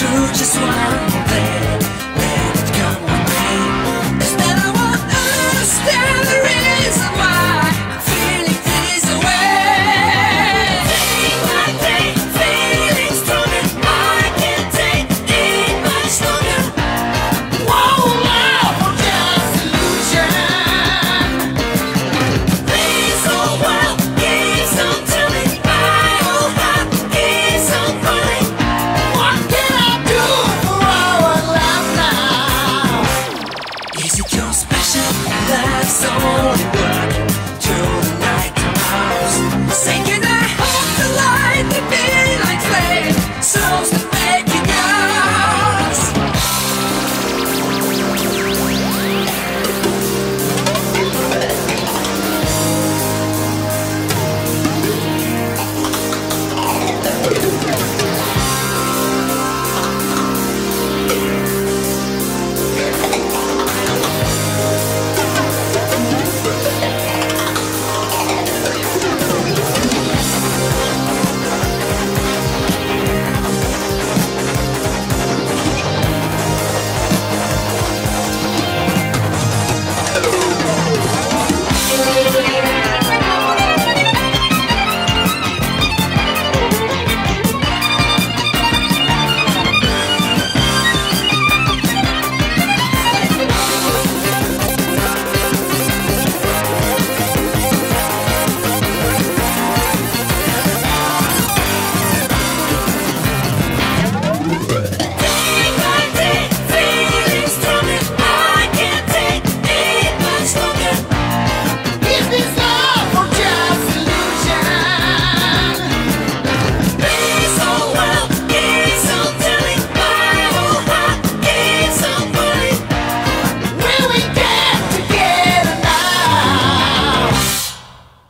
do just what want. Is it your special life's only work? Till the